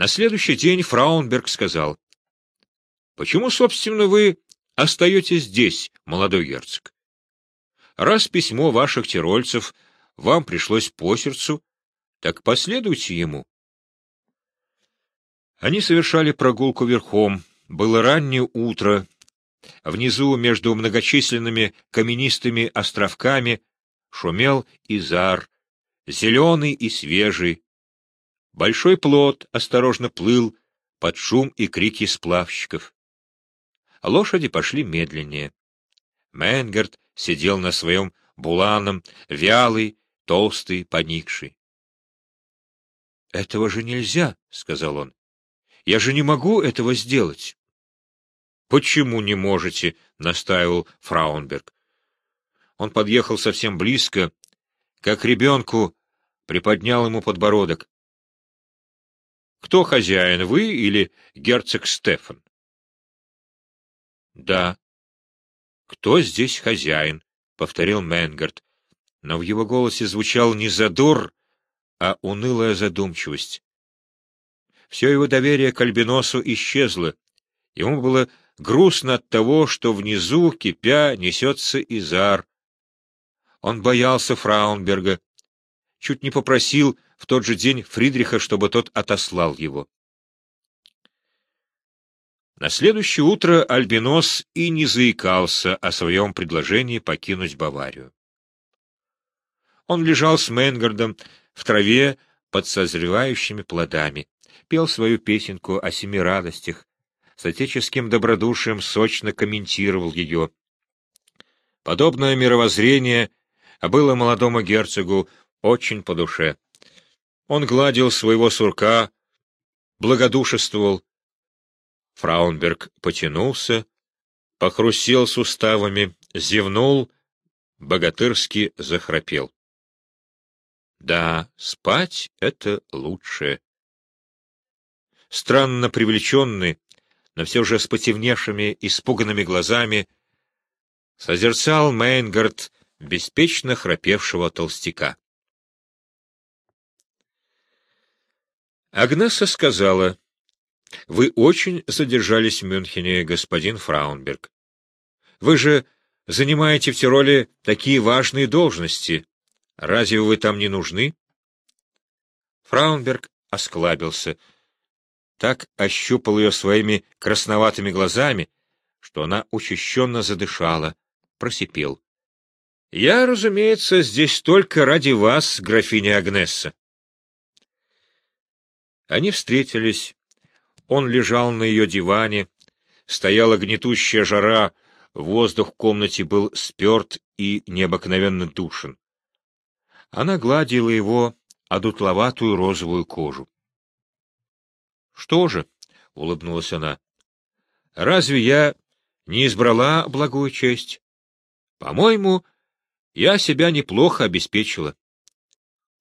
На следующий день Фраунберг сказал, «Почему, собственно, вы остаетесь здесь, молодой герцог? Раз письмо ваших тирольцев вам пришлось по сердцу, так последуйте ему». Они совершали прогулку верхом. Было раннее утро. Внизу, между многочисленными каменистыми островками, шумел Изар, зеленый и свежий. Большой плод осторожно плыл под шум и крики сплавщиков. Лошади пошли медленнее. Менгард сидел на своем буланом, вялый, толстый, поникший. — Этого же нельзя, — сказал он. — Я же не могу этого сделать. — Почему не можете? — настаивал Фраунберг. Он подъехал совсем близко, как ребенку приподнял ему подбородок. — Кто хозяин, вы или герцог Стефан? — Да. — Кто здесь хозяин? — повторил Менгард. Но в его голосе звучал не задор, а унылая задумчивость. Все его доверие к Альбиносу исчезло. Ему было грустно от того, что внизу, кипя, несется Изар. Он боялся Фраунберга, чуть не попросил в тот же день Фридриха, чтобы тот отослал его. На следующее утро Альбинос и не заикался о своем предложении покинуть Баварию. Он лежал с Менгардом в траве под созревающими плодами, пел свою песенку о семи радостях, с отеческим добродушием сочно комментировал ее. Подобное мировоззрение было молодому герцогу очень по душе. Он гладил своего сурка, благодушествовал, Фраунберг потянулся, похрустел суставами, зевнул, богатырски захрапел. Да, спать — это лучше. Странно привлеченный, но все же с потемневшими, испуганными глазами, созерцал Мейнгард беспечно храпевшего толстяка. Агнеса сказала, вы очень задержались в Мюнхене, господин Фраунберг. Вы же занимаете в Тироле такие важные должности. Разве вы там не нужны? Фраунберг осклабился. Так ощупал ее своими красноватыми глазами, что она учащенно задышала, просипел. — Я, разумеется, здесь только ради вас, графиня Агнесса. Они встретились он лежал на ее диване, стояла гнетущая жара, воздух в комнате был сперт и необыкновенно душен. Она гладила его одутловатую розовую кожу. — Что же, — улыбнулась она, — разве я не избрала благую честь? По-моему, я себя неплохо обеспечила.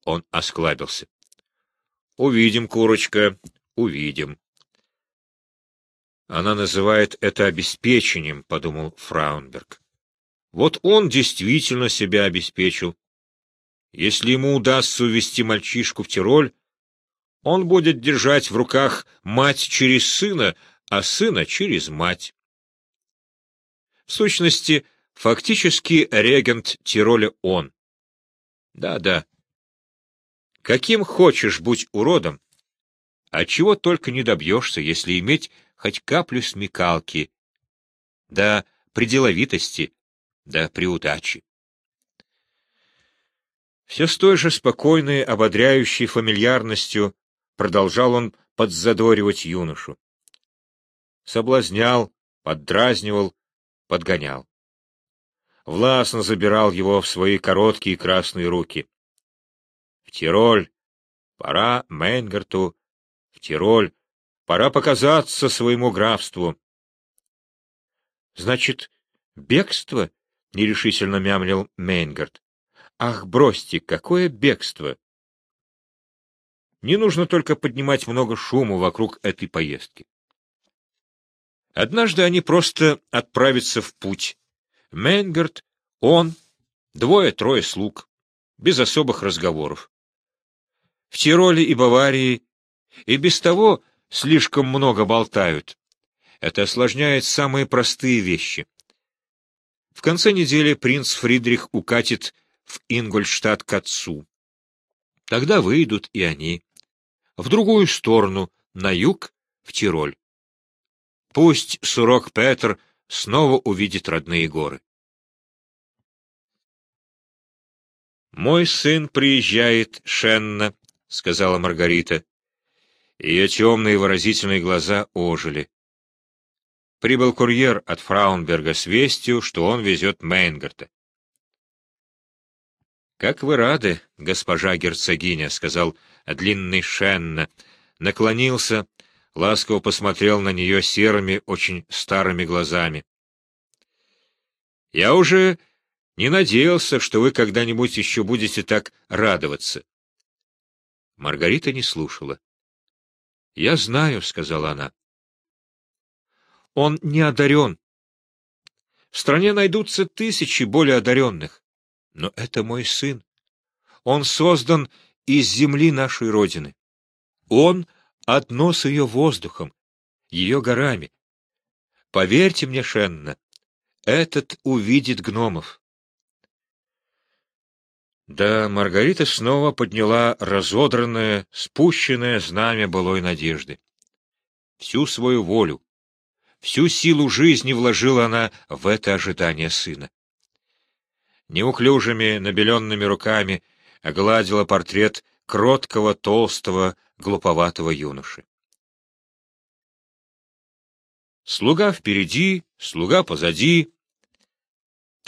Он осклабился. — Увидим, курочка, увидим. Она называет это обеспечением, — подумал Фраунберг. Вот он действительно себя обеспечил. Если ему удастся увести мальчишку в Тироль, он будет держать в руках мать через сына, а сына через мать. В сущности, фактически регент Тироля он. Да-да. Каким хочешь быть уродом, а чего только не добьешься, если иметь хоть каплю смекалки, да при деловитости, да при удаче. Все с той же спокойной, ободряющей фамильярностью продолжал он подзадоривать юношу. Соблазнял, поддразнивал, подгонял. Властно забирал его в свои короткие красные руки. В Тироль, пора Мейнгарту, в Тироль, Пора показаться своему графству. — Значит, бегство? — нерешительно мямлил Мейнгард. — Ах, бросьте, какое бегство! Не нужно только поднимать много шума вокруг этой поездки. Однажды они просто отправятся в путь. Мейнгард, он, двое-трое слуг, без особых разговоров. Тироле и Баварии и без того слишком много болтают. Это осложняет самые простые вещи. В конце недели принц Фридрих укатит в Ингольштадт к отцу. Тогда выйдут и они. В другую сторону, на юг, в Тироль. Пусть Сурок Петр снова увидит родные горы. «Мой сын приезжает, Шенна», — сказала Маргарита. Ее темные выразительные глаза ожили. Прибыл курьер от Фраунберга с вестью, что он везет Мейнгарта. «Как вы рады, госпожа герцогиня», — сказал длинный Шенна, наклонился, ласково посмотрел на нее серыми, очень старыми глазами. «Я уже не надеялся, что вы когда-нибудь еще будете так радоваться». Маргарита не слушала. «Я знаю», — сказала она. Он не одарен. В стране найдутся тысячи более одаренных. Но это мой сын. Он создан из земли нашей Родины. Он — одно с ее воздухом, ее горами. Поверьте мне, Шенна, этот увидит гномов. Да, Маргарита снова подняла разодранное, спущенное знамя былой надежды. Всю свою волю, Всю силу жизни вложила она в это ожидание сына. Неуклюжими, набеленными руками огладила портрет кроткого, толстого, глуповатого юноши. Слуга впереди, слуга позади.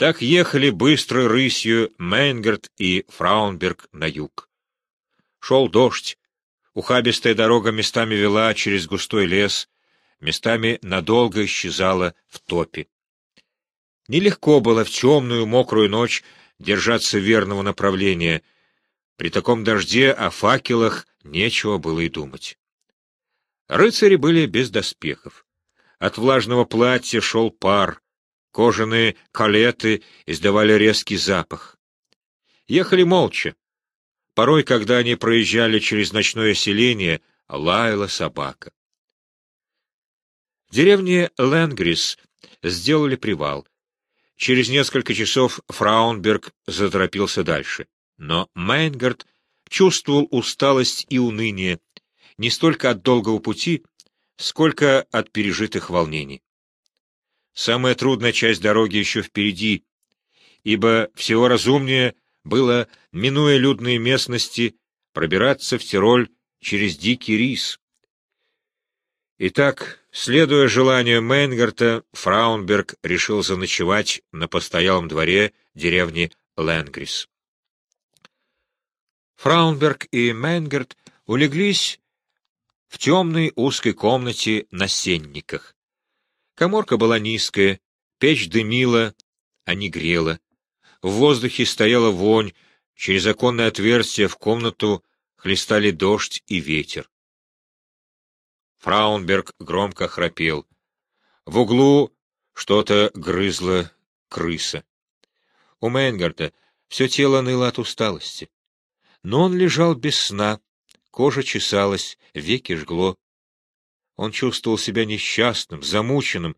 Так ехали быстрой рысью Мейнгард и Фраунберг на юг. Шел дождь, ухабистая дорога местами вела через густой лес, местами надолго исчезала в топе. Нелегко было в темную мокрую ночь держаться верного направления. При таком дожде о факелах нечего было и думать. Рыцари были без доспехов. От влажного платья шел пар, кожаные калеты издавали резкий запах. Ехали молча. Порой, когда они проезжали через ночное селение, лаяла собака деревне Ленгрис сделали привал. Через несколько часов Фраунберг заторопился дальше. Но Мейнгард чувствовал усталость и уныние не столько от долгого пути, сколько от пережитых волнений. Самая трудная часть дороги еще впереди, ибо всего разумнее было, минуя людные местности, пробираться в Тироль через дикий рис. Итак, Следуя желанию Мейнгарта, Фраунберг решил заночевать на постоялом дворе деревни Ленгрис. Фраунберг и Мейнгарт улеглись в темной узкой комнате на сенниках. Коморка была низкая, печь дымила, а не грела. В воздухе стояла вонь, через оконное отверстие в комнату хлестали дождь и ветер. Фраунберг громко храпел. В углу что-то грызла крыса. У Мейнгарда все тело ныло от усталости. Но он лежал без сна, кожа чесалась, веки жгло. Он чувствовал себя несчастным, замученным,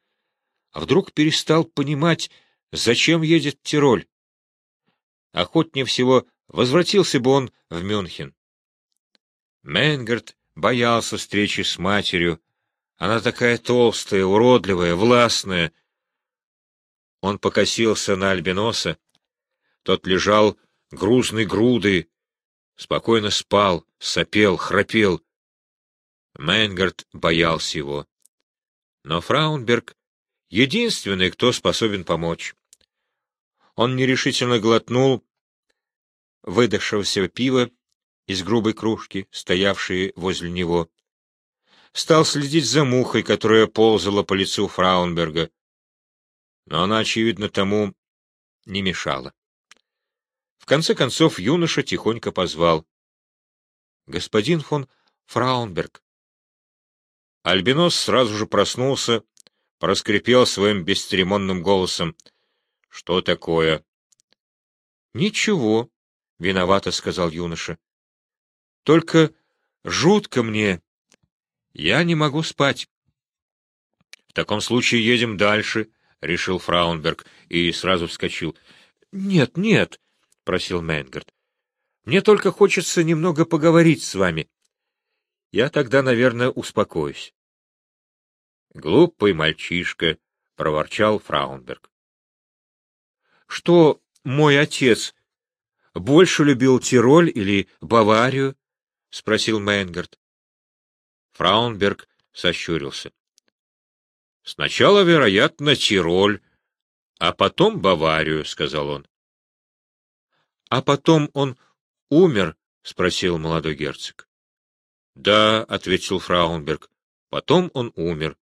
а вдруг перестал понимать, зачем едет Тироль. Охотнее всего возвратился бы он в Мюнхен. Мейнгард боялся встречи с матерью. Она такая толстая, уродливая, властная. Он покосился на альбиноса. Тот лежал грузной грудой, спокойно спал, сопел, храпел. Мейнгард боялся его. Но Фраунберг — единственный, кто способен помочь. Он нерешительно глотнул выдохшегося пива из грубой кружки, стоявшие возле него. Стал следить за мухой, которая ползала по лицу Фраунберга. Но она, очевидно, тому не мешала. В конце концов юноша тихонько позвал. — Господин фон Фраунберг. Альбинос сразу же проснулся, проскрипел своим бесцеремонным голосом. — Что такое? — Ничего, — виновато сказал юноша. Только жутко мне. Я не могу спать. В таком случае едем дальше, — решил Фраунберг и сразу вскочил. — Нет, нет, — просил Менгард. — Мне только хочется немного поговорить с вами. Я тогда, наверное, успокоюсь. — Глупый мальчишка, — проворчал Фраунберг. — Что мой отец больше любил Тироль или Баварию? — спросил Мейнгард. Фраунберг сощурился. — Сначала, вероятно, Тироль, а потом Баварию, — сказал он. — А потом он умер? — спросил молодой герцог. — Да, — ответил Фраунберг, — потом он умер.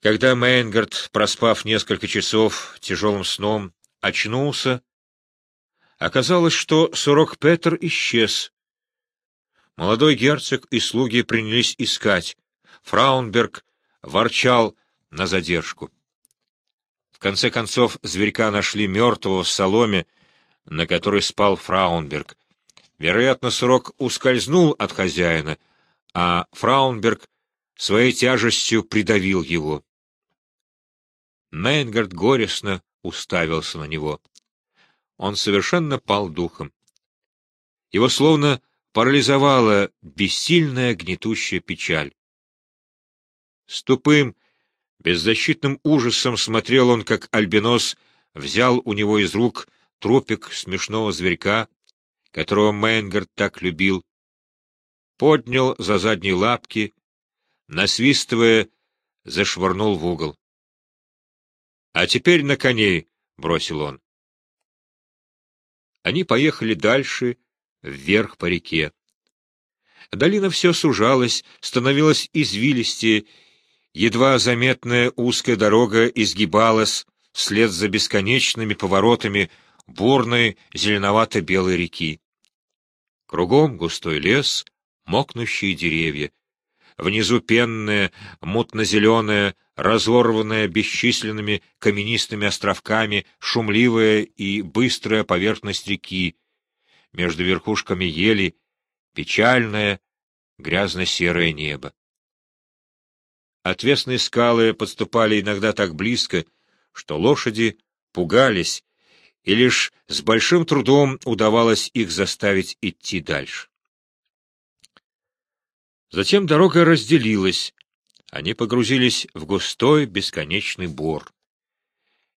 Когда Мейнгард, проспав несколько часов тяжелым сном, очнулся, оказалось, что Сурок Петр исчез. Молодой герцог и слуги принялись искать. Фраунберг ворчал на задержку. В конце концов, зверька нашли мертвого в соломе, на которой спал Фраунберг. Вероятно, срок ускользнул от хозяина, а Фраунберг своей тяжестью придавил его. Мейнгард горестно уставился на него. Он совершенно пал духом. Его словно парализовала бессильная гнетущая печаль. С тупым, беззащитным ужасом смотрел он, как альбинос взял у него из рук трупик смешного зверька, которого Мейнгард так любил, поднял за задние лапки, насвистывая, зашвырнул в угол. — А теперь на коней, — бросил он. Они поехали дальше, вверх по реке. Долина все сужалась, становилась извилистее, едва заметная узкая дорога изгибалась вслед за бесконечными поворотами бурной зеленовато-белой реки. Кругом густой лес, мокнущие деревья. Внизу пенная, мутно-зеленая, разорванная бесчисленными каменистыми островками, шумливая и быстрая поверхность реки. Между верхушками ели печальное, грязно-серое небо. Отвесные скалы подступали иногда так близко, что лошади пугались, и лишь с большим трудом удавалось их заставить идти дальше. Затем дорога разделилась, они погрузились в густой бесконечный бор.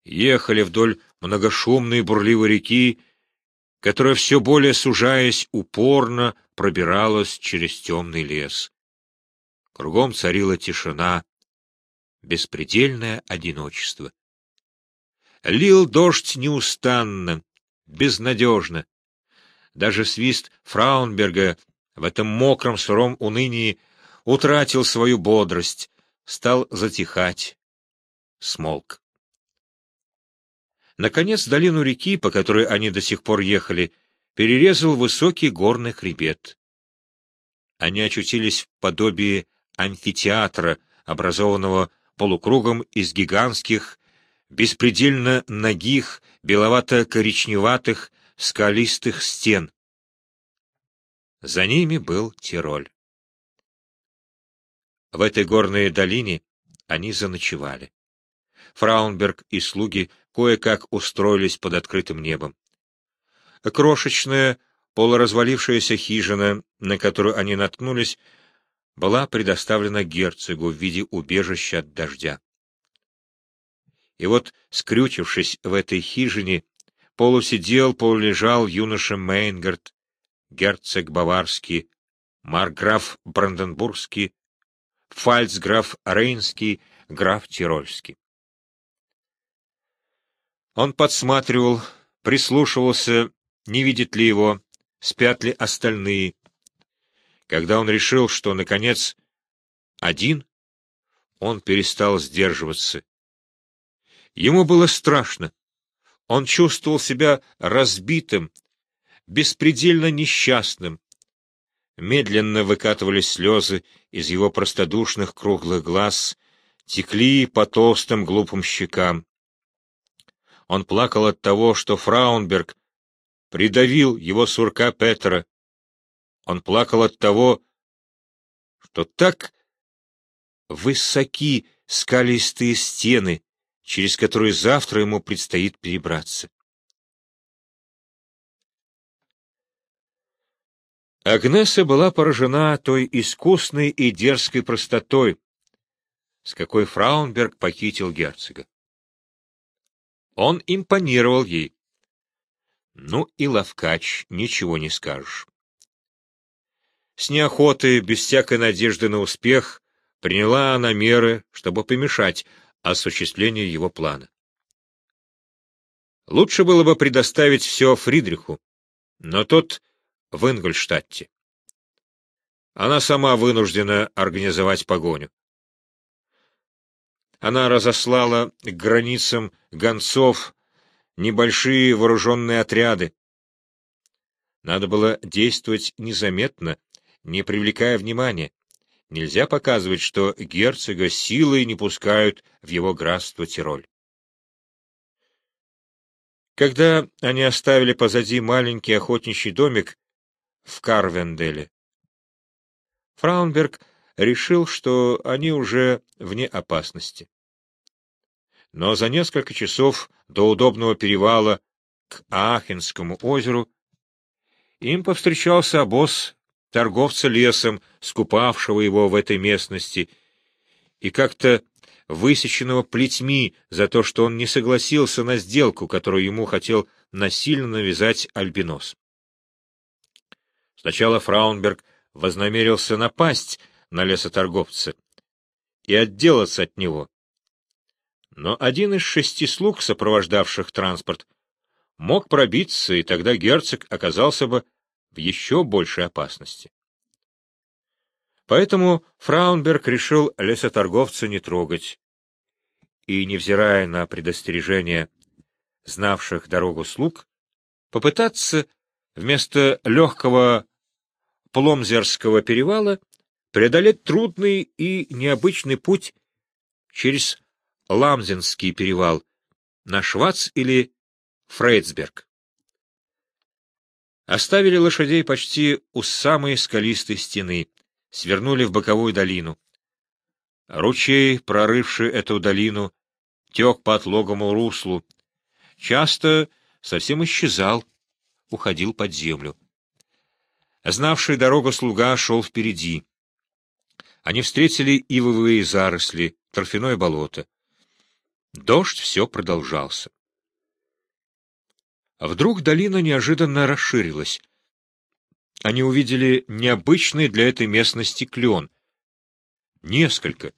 Ехали вдоль многошумной бурливой реки, которая все более сужаясь упорно пробиралась через темный лес. Кругом царила тишина, беспредельное одиночество. Лил дождь неустанно, безнадежно. Даже свист Фраунберга в этом мокром сыром унынии утратил свою бодрость, стал затихать, смолк. Наконец, долину реки, по которой они до сих пор ехали, перерезал высокий горный хребет. Они очутились в подобии амфитеатра, образованного полукругом из гигантских, беспредельно ногих, беловато-коричневатых, скалистых стен. За ними был Тироль. В этой горной долине они заночевали. Фраунберг и слуги кое-как устроились под открытым небом. Крошечная, полуразвалившаяся хижина, на которую они наткнулись, была предоставлена герцогу в виде убежища от дождя. И вот, скрючившись в этой хижине, полусидел, полулежал юноша Мейнгард, герцог Баварский, марграф Бранденбургский, фальцграф Рейнский, граф Тирольский. Он подсматривал, прислушивался, не видит ли его, спят ли остальные. Когда он решил, что, наконец, один, он перестал сдерживаться. Ему было страшно. Он чувствовал себя разбитым, беспредельно несчастным. Медленно выкатывались слезы из его простодушных круглых глаз, текли по толстым глупым щекам. Он плакал от того, что Фраунберг придавил его сурка Петра. Он плакал от того, то так высоки скалистые стены, через которые завтра ему предстоит перебраться. Агнеса была поражена той искусной и дерзкой простотой, с какой Фраунберг похитил герцога. Он импонировал ей. Ну и ловкач, ничего не скажешь. С неохотой, без всякой надежды на успех, приняла она меры, чтобы помешать осуществлению его плана. Лучше было бы предоставить все Фридриху, но тот в Ингольштадте. Она сама вынуждена организовать погоню. Она разослала к границам гонцов небольшие вооруженные отряды. Надо было действовать незаметно, не привлекая внимания. Нельзя показывать, что герцога силой не пускают в его графство Тироль. Когда они оставили позади маленький охотничий домик в Карвенделе, Фраунберг решил, что они уже вне опасности. Но за несколько часов до удобного перевала к Ахенскому озеру им повстречался обоз торговца лесом, скупавшего его в этой местности, и как-то высеченного плетьми за то, что он не согласился на сделку, которую ему хотел насильно навязать Альбинос. Сначала Фраунберг вознамерился напасть на лесоторговца и отделаться от него. Но один из шести слуг, сопровождавших транспорт, мог пробиться, и тогда герцог оказался бы в еще большей опасности. Поэтому Фраунберг решил лесоторговца не трогать, и, невзирая на предостережение знавших дорогу слуг, попытаться вместо легкого Пломзерского перевала преодолеть трудный и необычный путь через Ламзенский перевал на Швац или Фрейдсберг. Оставили лошадей почти у самой скалистой стены, свернули в боковую долину. Ручей, прорывший эту долину, тек по отлогому руслу, часто совсем исчезал, уходил под землю. Знавший дорогу слуга шел впереди. Они встретили ивовые заросли, торфяное болото. Дождь все продолжался. А вдруг долина неожиданно расширилась. Они увидели необычный для этой местности клен. Несколько.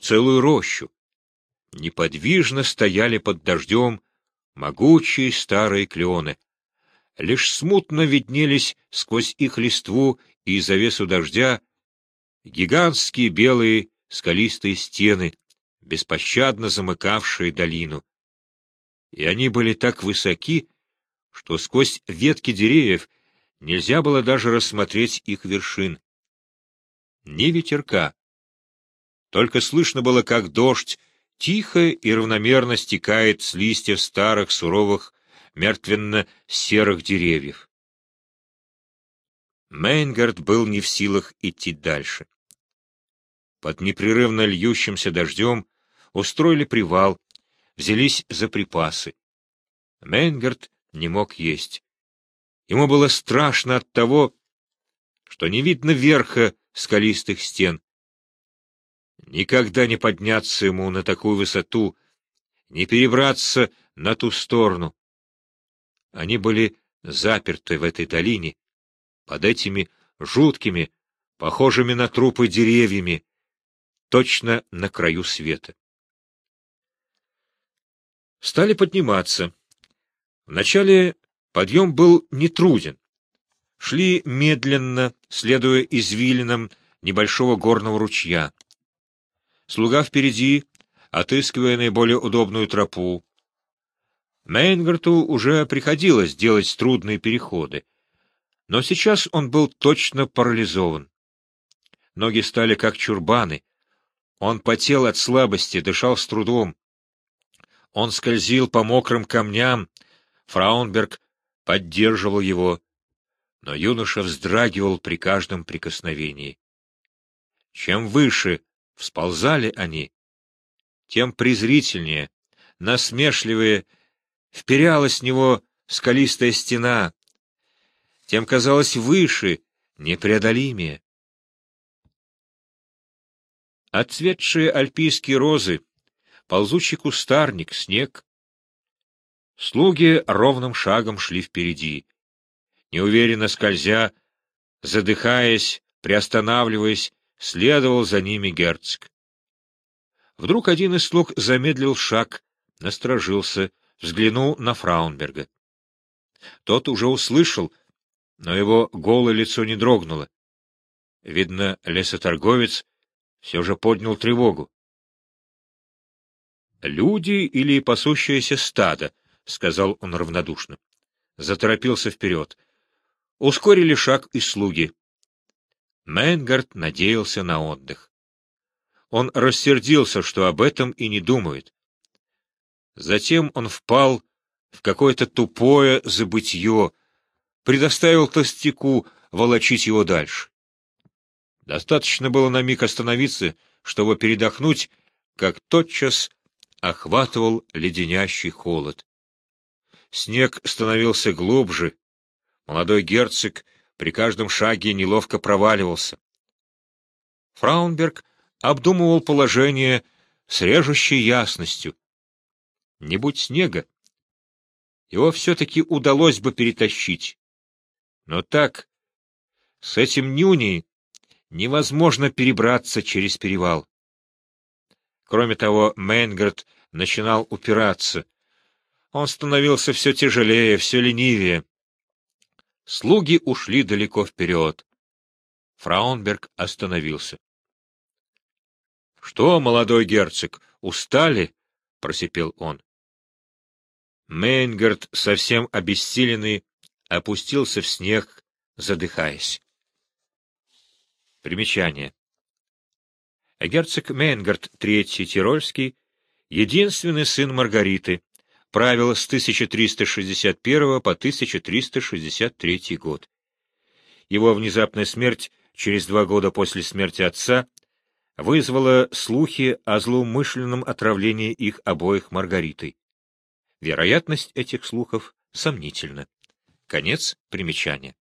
Целую рощу. Неподвижно стояли под дождем могучие старые клены. Лишь смутно виднелись сквозь их листву и завесу дождя гигантские белые скалистые стены, беспощадно замыкавшие долину и они были так высоки, что сквозь ветки деревьев нельзя было даже рассмотреть их вершин. Ни ветерка. Только слышно было, как дождь тихо и равномерно стекает с листьев старых, суровых, мертвенно-серых деревьев. Мейнгард был не в силах идти дальше. Под непрерывно льющимся дождем устроили привал, взялись за припасы. Мейнгард не мог есть. Ему было страшно от того, что не видно верха скалистых стен. Никогда не подняться ему на такую высоту, не перебраться на ту сторону. Они были заперты в этой долине, под этими жуткими, похожими на трупы деревьями, точно на краю света стали подниматься. Вначале подъем был нетруден. Шли медленно, следуя извилинам небольшого горного ручья. Слуга впереди, отыскивая наиболее удобную тропу. Мейнгарту уже приходилось делать трудные переходы, но сейчас он был точно парализован. Ноги стали как чурбаны. Он потел от слабости, дышал с трудом. Он скользил по мокрым камням, Фраунберг поддерживал его, но юноша вздрагивал при каждом прикосновении. Чем выше всползали они, тем презрительнее, насмешливее вперялась в него скалистая стена, тем казалось выше, непреодолимее. Отцветшие альпийские розы, ползучий кустарник, снег. Слуги ровным шагом шли впереди, неуверенно скользя, задыхаясь, приостанавливаясь, следовал за ними герцог. Вдруг один из слуг замедлил шаг, насторожился, взглянул на Фраунберга. Тот уже услышал, но его голое лицо не дрогнуло. Видно, лесоторговец все же поднял тревогу. «Люди или пасущееся стадо?» — сказал он равнодушно. Заторопился вперед. Ускорили шаг и слуги. Мэнгард надеялся на отдых. Он рассердился, что об этом и не думает. Затем он впал в какое-то тупое забытье, предоставил толстяку волочить его дальше. Достаточно было на миг остановиться, чтобы передохнуть, как тотчас охватывал леденящий холод. Снег становился глубже. Молодой герцог при каждом шаге неловко проваливался. Фраунберг обдумывал положение с режущей ясностью. Не будь снега, его все-таки удалось бы перетащить. Но так, с этим нюней, невозможно перебраться через перевал. Кроме того, Мейнгард начинал упираться. Он становился все тяжелее, все ленивее. Слуги ушли далеко вперед. Фраунберг остановился. — Что, молодой герцог, устали? — просипел он. Мейнгард, совсем обессиленный, опустился в снег, задыхаясь. Примечание. Герцог Мейнгард III Тирольский, единственный сын Маргариты, правил с 1361 по 1363 год. Его внезапная смерть через два года после смерти отца вызвала слухи о злоумышленном отравлении их обоих Маргаритой. Вероятность этих слухов сомнительна. Конец примечания.